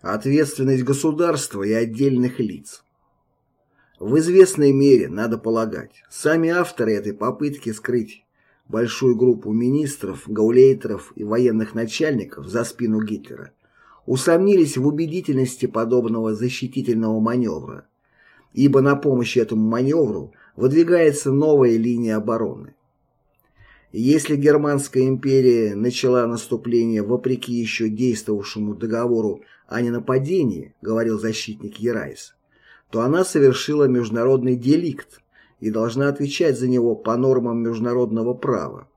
Ответственность государства и отдельных лиц. В известной мере, надо полагать, сами авторы этой попытки скрыть большую группу министров, гаулейтеров и военных начальников за спину Гитлера усомнились в убедительности подобного защитительного маневра, ибо на помощь этому маневру выдвигается новая линия обороны. Если Германская империя начала наступление вопреки еще действовавшему договору о ненападении, говорил защитник Ерайс, то она совершила международный деликт и должна отвечать за него по нормам международного права.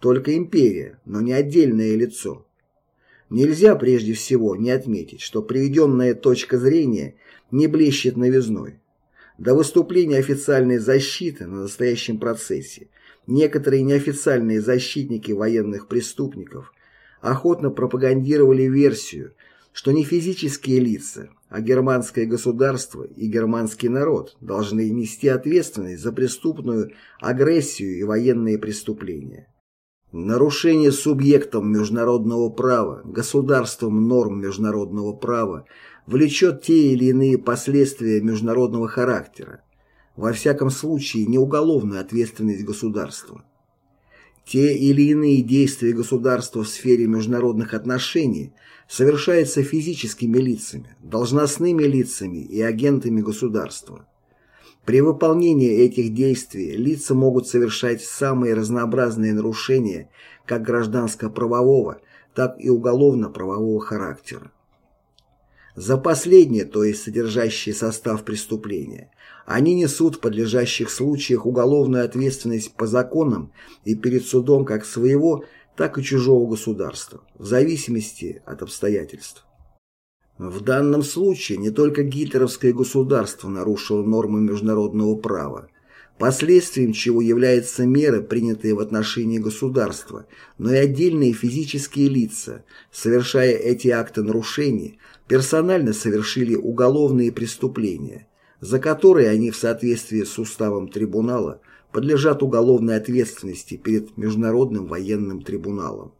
Только империя, но не отдельное лицо. Нельзя прежде всего не отметить, что приведенная точка зрения не блещет новизной. До выступления официальной защиты на настоящем процессе некоторые неофициальные защитники военных преступников охотно пропагандировали версию, что не физические лица, а германское государство и германский народ должны нести ответственность за преступную агрессию и военные преступления. Нарушение субъектом международного права, государством норм международного права влечет те или иные последствия международного характера, во всяком случае не уголовную ответственность государства. Те или иные действия государства в сфере международных отношений совершаются физическими лицами, должностными лицами и агентами государства. При выполнении этих действий лица могут совершать самые разнообразные нарушения как гражданско-правового, так и уголовно-правового характера. За последнее, то есть содержащий состав преступления, они несут в подлежащих случаях уголовную ответственность по законам и перед судом как своего, так и чужого государства, в зависимости от обстоятельств. В данном случае не только гитлеровское государство нарушило нормы международного права, последствием чего являются меры, принятые в отношении государства, но и отдельные физические лица, совершая эти акты нарушений, персонально совершили уголовные преступления, за которые они в соответствии с уставом трибунала подлежат уголовной ответственности перед Международным военным трибуналом.